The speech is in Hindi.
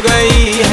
गई